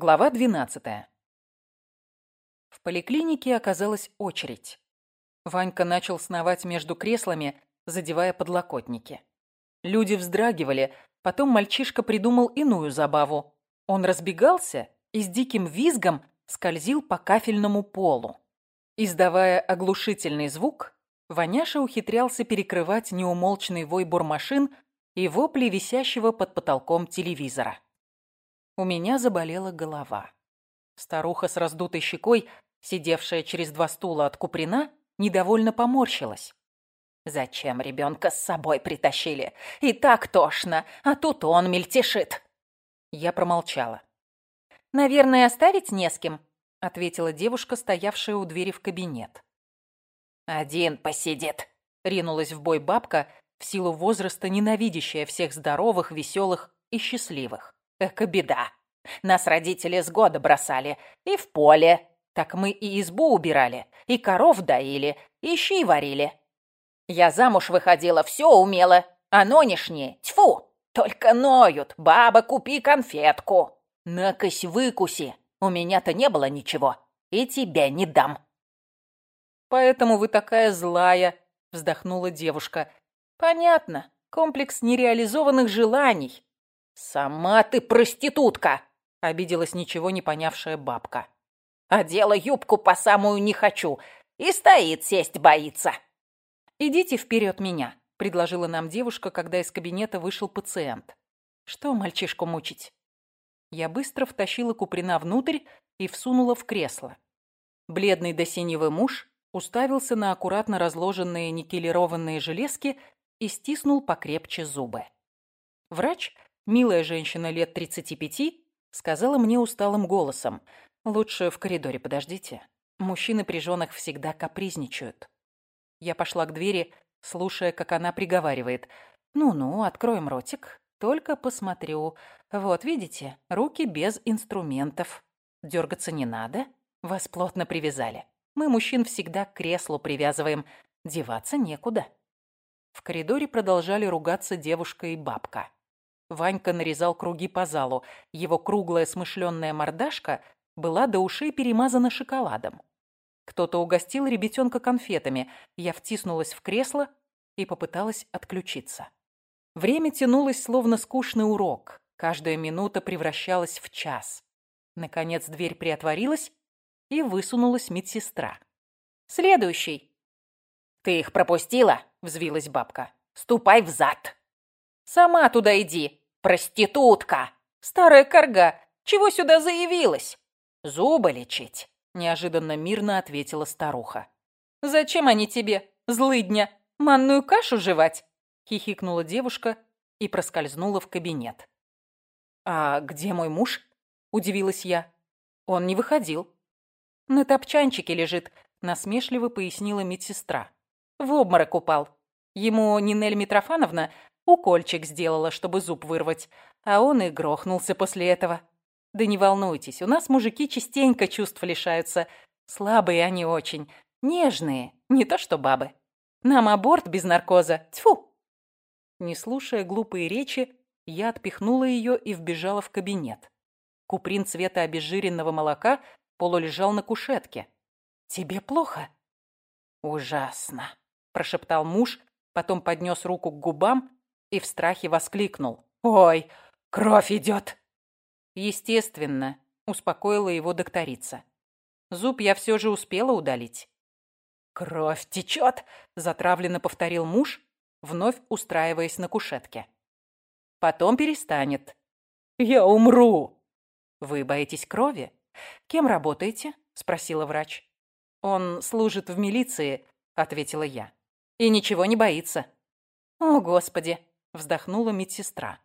Глава 12. В поликлинике оказалась очередь. Ванька начал сновать между креслами, задевая подлокотники. Люди вздрагивали, потом мальчишка придумал иную забаву. Он разбегался и с диким визгом скользил по кафельному полу. Издавая оглушительный звук, Ваняша ухитрялся перекрывать неумолчный вой бурмашин и вопли висящего под потолком телевизора. У меня заболела голова. Старуха с раздутой щекой, сидевшая через два стула от Куприна, недовольно поморщилась. «Зачем ребенка с собой притащили? И так тошно, а тут он мельтешит!» Я промолчала. «Наверное, оставить не с кем», — ответила девушка, стоявшая у двери в кабинет. «Один посидит», — ринулась в бой бабка, в силу возраста ненавидящая всех здоровых, веселых и счастливых. Эка беда. Нас родители с года бросали. И в поле. Так мы и избу убирали, и коров доили, и щи варили. Я замуж выходила, все умела. А нонешние, тьфу, только ноют. Баба, купи конфетку. Накось выкуси. У меня-то не было ничего. И тебе не дам. Поэтому вы такая злая, вздохнула девушка. Понятно. Комплекс нереализованных желаний. «Сама ты проститутка!» — обиделась ничего не понявшая бабка. «Одела юбку по самую не хочу и стоит, сесть боится!» «Идите вперед меня», — предложила нам девушка, когда из кабинета вышел пациент. «Что мальчишку мучить?» Я быстро втащила Куприна внутрь и всунула в кресло. Бледный до синевый муж уставился на аккуратно разложенные никелированные железки и стиснул покрепче зубы. Врач — Милая женщина лет 35 сказала мне усталым голосом. «Лучше в коридоре подождите. Мужчины при женах всегда капризничают». Я пошла к двери, слушая, как она приговаривает. «Ну-ну, откроем ротик. Только посмотрю. Вот, видите, руки без инструментов. Дергаться не надо. Вас плотно привязали. Мы мужчин всегда к креслу привязываем. Деваться некуда». В коридоре продолжали ругаться девушка и бабка. Ванька нарезал круги по залу. Его круглая смышленная мордашка была до ушей перемазана шоколадом. Кто-то угостил ребятенка конфетами. Я втиснулась в кресло и попыталась отключиться. Время тянулось, словно скучный урок. Каждая минута превращалась в час. Наконец дверь приотворилась, и высунулась медсестра. «Следующий!» «Ты их пропустила?» — взвилась бабка. «Ступай взад!» «Сама туда иди!» «Проститутка! Старая корга! Чего сюда заявилась?» «Зубы лечить», — неожиданно мирно ответила старуха. «Зачем они тебе, злыдня, манную кашу жевать?» — хихикнула девушка и проскользнула в кабинет. «А где мой муж?» — удивилась я. «Он не выходил». «На топчанчике лежит», — насмешливо пояснила медсестра. «В обморок упал. Ему Нинель Митрофановна Укольчик сделала, чтобы зуб вырвать, а он и грохнулся после этого. Да не волнуйтесь, у нас мужики частенько чувств лишаются. Слабые они очень, нежные, не то что бабы. Нам аборт без наркоза, тьфу!» Не слушая глупые речи, я отпихнула ее и вбежала в кабинет. Куприн цвета обезжиренного молока полулежал на кушетке. «Тебе плохо?» «Ужасно», – прошептал муж, потом поднес руку к губам и в страхе воскликнул. «Ой, кровь идет!» Естественно, успокоила его докторица. Зуб я все же успела удалить. «Кровь течет!» – затравленно повторил муж, вновь устраиваясь на кушетке. «Потом перестанет. Я умру!» «Вы боитесь крови? Кем работаете?» – спросила врач. «Он служит в милиции», – ответила я. «И ничего не боится». «О, Господи!» Вздохнула медсестра.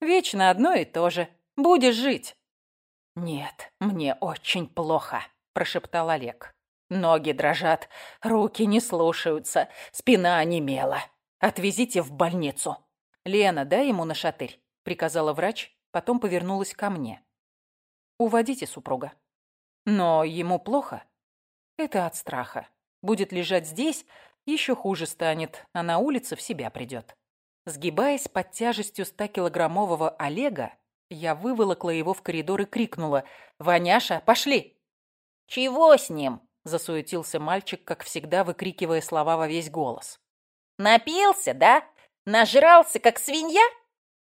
«Вечно одно и то же. Будешь жить». «Нет, мне очень плохо», – прошептал Олег. «Ноги дрожат, руки не слушаются, спина онемела. Отвезите в больницу». «Лена, дай ему на шатырь», – приказала врач, потом повернулась ко мне. «Уводите супруга». «Но ему плохо?» «Это от страха. Будет лежать здесь, еще хуже станет, а на улице в себя придет». Сгибаясь под тяжестью 100-килограммового Олега, Я выволокла его в коридор и крикнула. «Ваняша, пошли!» «Чего с ним?» – засуетился мальчик, как всегда выкрикивая слова во весь голос. «Напился, да? Нажрался, как свинья?»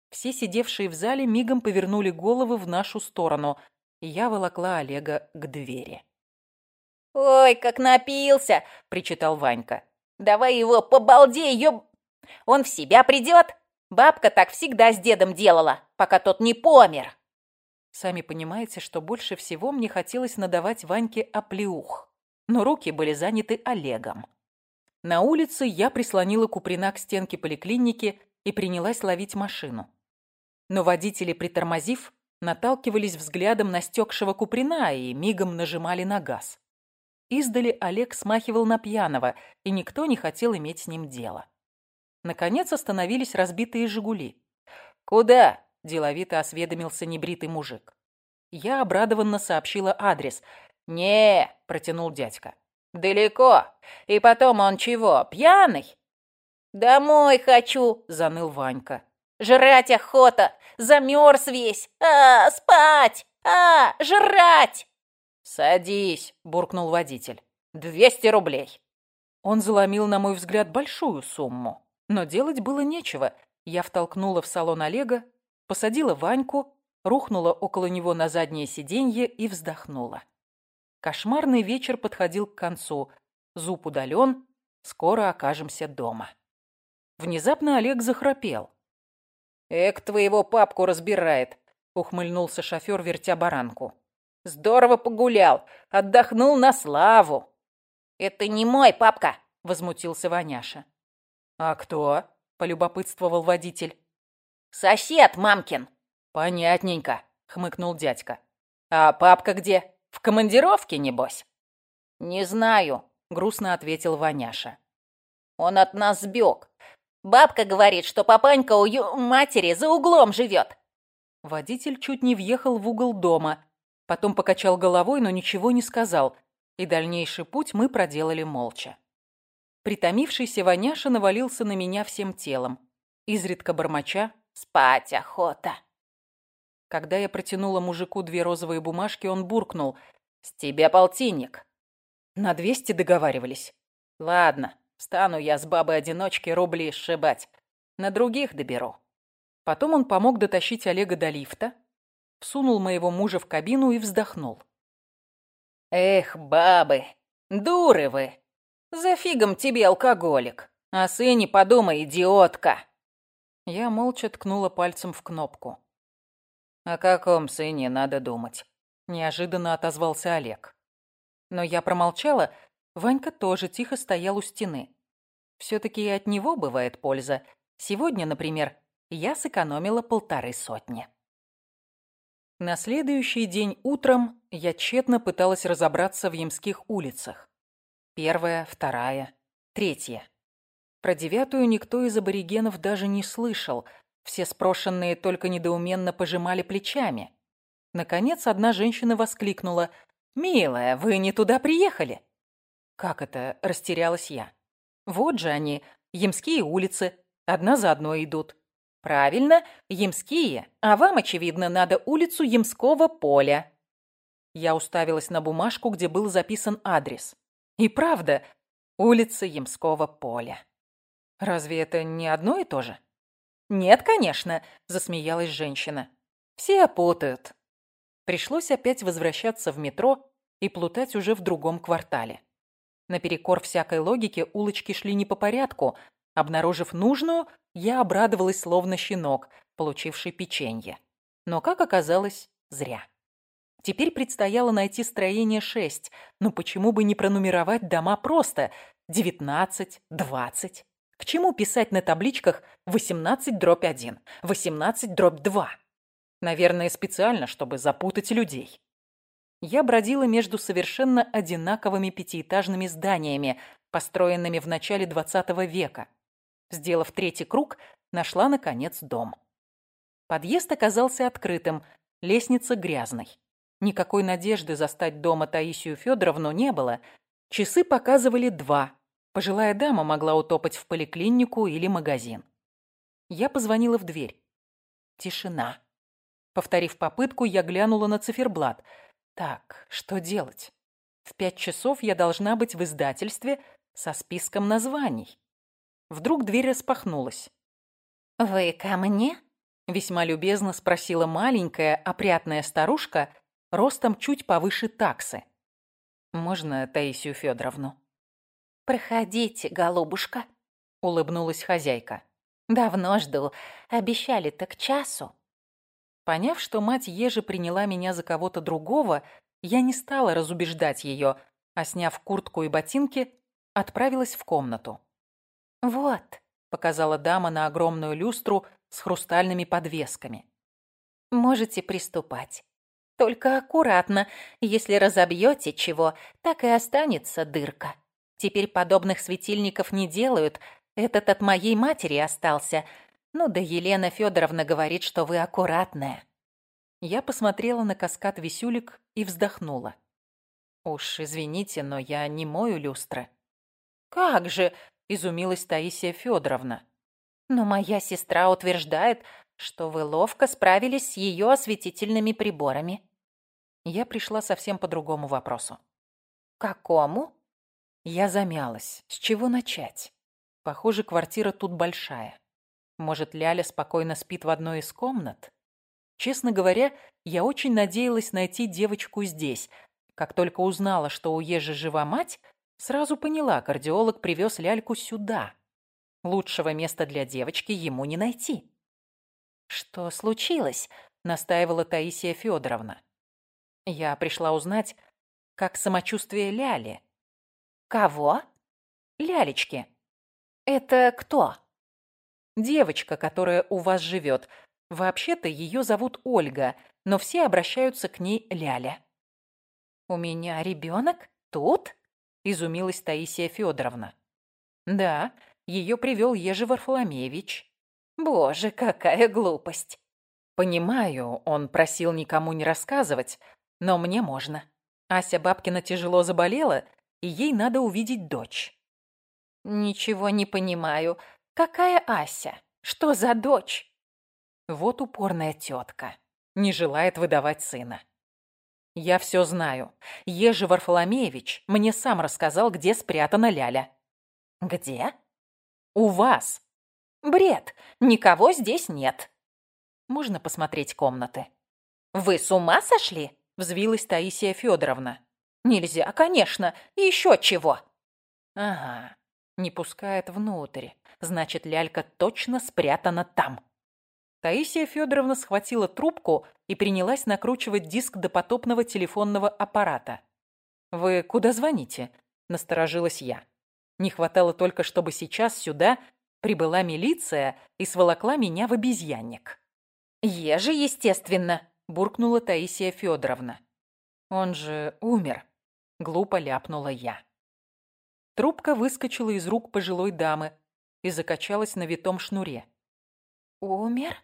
Все сидевшие в зале мигом повернули головы в нашу сторону, и я волокла Олега к двери. «Ой, как напился!» – причитал Ванька. «Давай его побалдей, ёб... Он в себя придет? Бабка так всегда с дедом делала, пока тот не помер!» Сами понимаете, что больше всего мне хотелось надавать Ваньке оплеух, но руки были заняты Олегом. На улице я прислонила Куприна к стенке поликлиники и принялась ловить машину. Но водители, притормозив, наталкивались взглядом на стекшего Куприна и мигом нажимали на газ. Издали Олег смахивал на пьяного, и никто не хотел иметь с ним дело. Наконец остановились разбитые «Жигули». «Куда?» – деловито осведомился небритый мужик. Я обрадованно сообщила адрес. не протянул дядька. «Далеко. И потом он чего, пьяный?» «Домой хочу!» – заныл Ванька. «Жрать охота! Замерз весь! А, спать! А, жрать!» «Садись!» – буркнул водитель. «Двести рублей!» Он заломил, на мой взгляд, большую сумму. Но делать было нечего. Я втолкнула в салон Олега, посадила Ваньку, рухнула около него на заднее сиденье и вздохнула. Кошмарный вечер подходил к концу. Зуб удален, скоро окажемся дома. Внезапно Олег захрапел. «Эк, твоего папку разбирает», — ухмыльнулся шофер, вертя баранку. Здорово погулял, отдохнул на славу. Это не мой папка, возмутился Ваняша. А кто? полюбопытствовал водитель. Сосед мамкин. Понятненько, хмыкнул дядька. А папка где? В командировке, небось? Не знаю, грустно ответил Ваняша. Он от нас сбег. Бабка говорит, что папанька у ю матери за углом живет. Водитель чуть не въехал в угол дома, Потом покачал головой, но ничего не сказал, и дальнейший путь мы проделали молча. Притомившийся Ваняша навалился на меня всем телом, изредка бормоча «Спать охота!». Когда я протянула мужику две розовые бумажки, он буркнул «С тебя полтинник». На двести договаривались. Ладно, стану я с бабой-одиночки рубли сшибать. На других доберу. Потом он помог дотащить Олега до лифта, всунул моего мужа в кабину и вздохнул. «Эх, бабы, дуры вы! За фигом тебе алкоголик, о сыне подумай, идиотка!» Я молча ткнула пальцем в кнопку. «О каком сыне надо думать?» Неожиданно отозвался Олег. Но я промолчала, Ванька тоже тихо стоял у стены. Все-таки и от него бывает польза. Сегодня, например, я сэкономила полторы сотни. На следующий день утром я тщетно пыталась разобраться в ямских улицах. Первая, вторая, третья. Про девятую никто из аборигенов даже не слышал. Все спрошенные только недоуменно пожимали плечами. Наконец, одна женщина воскликнула. «Милая, вы не туда приехали?» «Как это?» – растерялась я. «Вот же они, ямские улицы, одна за одной идут. Правильно, Ямские, а вам, очевидно, надо улицу Ямского поля. Я уставилась на бумажку, где был записан адрес. И правда, улица Ямского поля. Разве это не одно и то же? Нет, конечно, засмеялась женщина. Все путают. Пришлось опять возвращаться в метро и плутать уже в другом квартале. Наперекор всякой логике улочки шли не по порядку, Обнаружив нужную, я обрадовалась словно щенок, получивший печенье. Но, как оказалось, зря. Теперь предстояло найти строение 6, но почему бы не пронумеровать дома просто 19, 20? К чему писать на табличках 18 дробь 1, 18 дробь 2? Наверное, специально, чтобы запутать людей. Я бродила между совершенно одинаковыми пятиэтажными зданиями, построенными в начале 20 века. Сделав третий круг, нашла, наконец, дом. Подъезд оказался открытым, лестница грязной. Никакой надежды застать дома Таисию Федоровну не было. Часы показывали два. Пожилая дама могла утопать в поликлинику или магазин. Я позвонила в дверь. Тишина. Повторив попытку, я глянула на циферблат. Так, что делать? В пять часов я должна быть в издательстве со списком названий. Вдруг дверь распахнулась. «Вы ко мне?» — весьма любезно спросила маленькая, опрятная старушка, ростом чуть повыше таксы. «Можно Таисию Федоровну?» «Проходите, голубушка», — улыбнулась хозяйка. «Давно жду. Обещали-то к часу». Поняв, что мать Ежи приняла меня за кого-то другого, я не стала разубеждать ее, а, сняв куртку и ботинки, отправилась в комнату. «Вот», — показала дама на огромную люстру с хрустальными подвесками. «Можете приступать. Только аккуратно. Если разобьете чего, так и останется дырка. Теперь подобных светильников не делают. Этот от моей матери остался. Ну да Елена Федоровна говорит, что вы аккуратная». Я посмотрела на каскад висюлек и вздохнула. «Уж извините, но я не мою люстры». «Как же!» – изумилась Таисия Федоровна. «Но моя сестра утверждает, что вы ловко справились с ее осветительными приборами». Я пришла совсем по другому вопросу. «Какому?» Я замялась. С чего начать? Похоже, квартира тут большая. Может, Ляля спокойно спит в одной из комнат? Честно говоря, я очень надеялась найти девочку здесь. Как только узнала, что у Ежи жива мать, сразу поняла, кардиолог привез ляльку сюда. Лучшего места для девочки ему не найти. «Что случилось?» — настаивала Таисия Федоровна. Я пришла узнать, как самочувствие Ляли. «Кого?» «Лялечки». «Это кто?» «Девочка, которая у вас живет. Вообще-то ее зовут Ольга, но все обращаются к ней Ляля. «У меня ребенок? Тут?» – изумилась Таисия Федоровна. «Да, ее привел Ежи Варфоломеевич». «Боже, какая глупость!» «Понимаю, он просил никому не рассказывать, но мне можно. Ася Бабкина тяжело заболела, и ей надо увидеть дочь». «Ничего не понимаю. Какая Ася? Что за дочь?» Вот упорная тетка. Не желает выдавать сына. Я все знаю. Ежи Варфоломеевич мне сам рассказал, где спрятана Ляля. Где? У вас. Бред. Никого здесь нет. Можно посмотреть комнаты? Вы с ума сошли? Взвилась Таисия Федоровна. Нельзя, конечно. Еще чего. Ага. Не пускает внутрь. Значит, лялька точно спрятана там. Таисия Федоровна схватила трубку и принялась накручивать диск допотопного телефонного аппарата. «Вы куда звоните?» – насторожилась я. Не хватало только, чтобы сейчас сюда прибыла милиция и сволокла меня в обезьянник. «Ежи, естественно», – буркнула Таисия Федоровна. «Он же умер», – глупо ляпнула я. Трубка выскочила из рук пожилой дамы и закачалась на витом шнуре. «Умер?»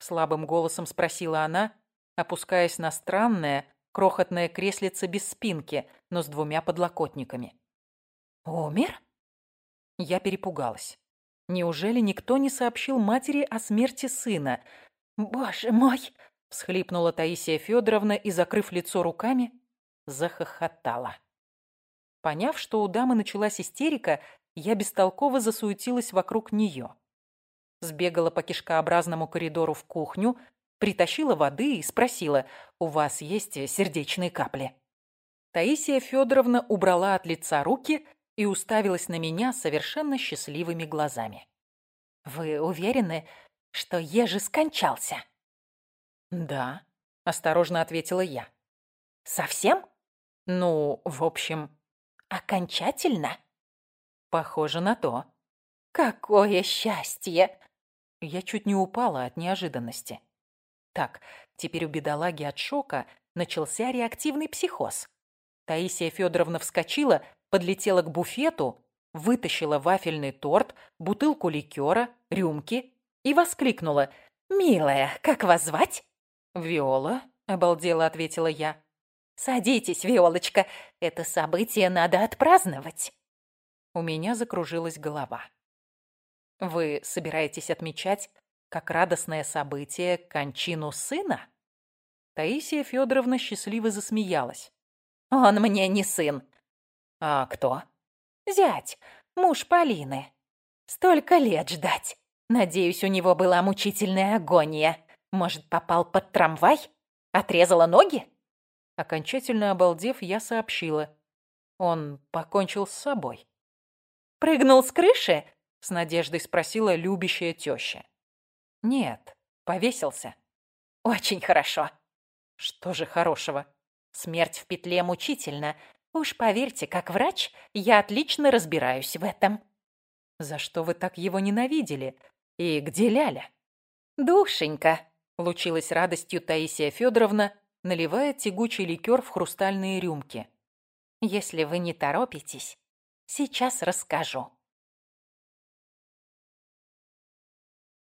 Слабым голосом спросила она, опускаясь на странное, крохотное креслице без спинки, но с двумя подлокотниками. «Умер?» Я перепугалась. Неужели никто не сообщил матери о смерти сына? «Боже мой!» — всхлипнула Таисия Федоровна и, закрыв лицо руками, захохотала. Поняв, что у дамы началась истерика, я бестолково засуетилась вокруг нее сбегала по кишкообразному коридору в кухню, притащила воды и спросила, «У вас есть сердечные капли?» Таисия Федоровна убрала от лица руки и уставилась на меня совершенно счастливыми глазами. «Вы уверены, что Ежи скончался?» «Да», — осторожно ответила я. «Совсем?» «Ну, в общем...» «Окончательно?» «Похоже на то». «Какое счастье!» Я чуть не упала от неожиданности. Так, теперь у бедолаги от шока начался реактивный психоз. Таисия Федоровна вскочила, подлетела к буфету, вытащила вафельный торт, бутылку ликера, рюмки и воскликнула. «Милая, как вас звать?» «Виола», — обалдела ответила я. «Садитесь, Виолочка, это событие надо отпраздновать». У меня закружилась голова. Вы собираетесь отмечать как радостное событие кончину сына? Таисия Федоровна счастливо засмеялась. «Он мне не сын». «А кто?» «Зять, муж Полины. Столько лет ждать. Надеюсь, у него была мучительная агония. Может, попал под трамвай? Отрезала ноги?» Окончательно обалдев, я сообщила. Он покончил с собой. «Прыгнул с крыши?» — с надеждой спросила любящая теща. «Нет, повесился». «Очень хорошо». «Что же хорошего?» «Смерть в петле мучительно. Уж поверьте, как врач, я отлично разбираюсь в этом». «За что вы так его ненавидели? И где Ляля?» «Душенька», — лучилась радостью Таисия Федоровна, наливая тягучий ликер в хрустальные рюмки. «Если вы не торопитесь, сейчас расскажу».